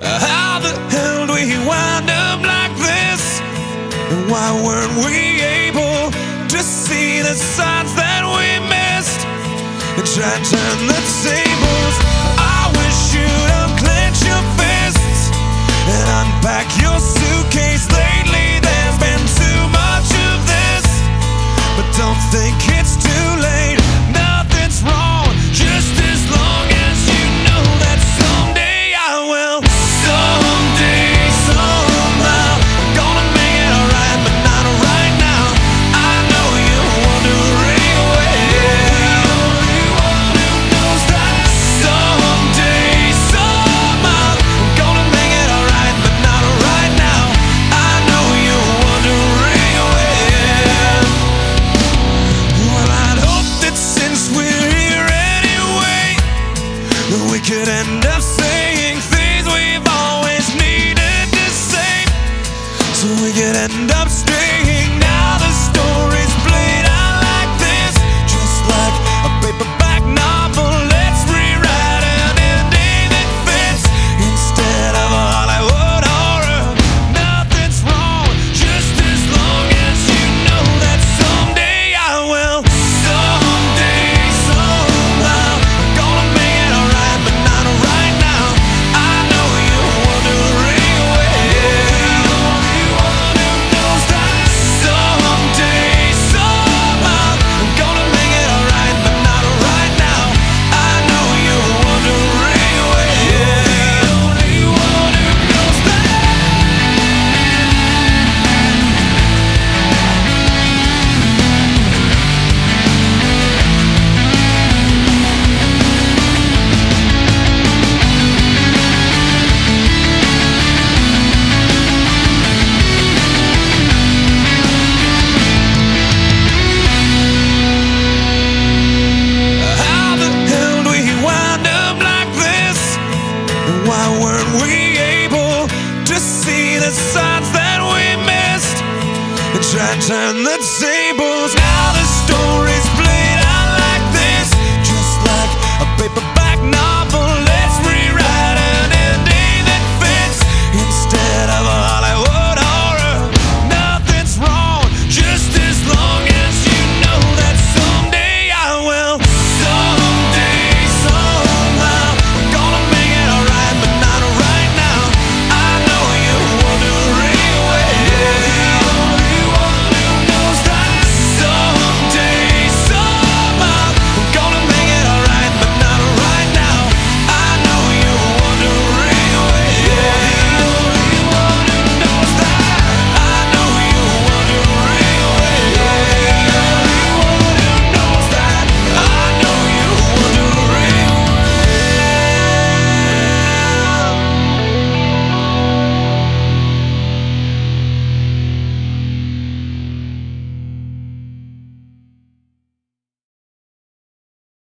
How the hell do we wind up like this? Why weren't we able to see the signs that we missed? And try to turn the tables. I wish you'd unclench your fists and unpack your suitcase. Lately, there's been too much of this, but don't think. So we could end up straight. Why weren't we able to see the signs that we missed? And try to turn the tables. Now the story.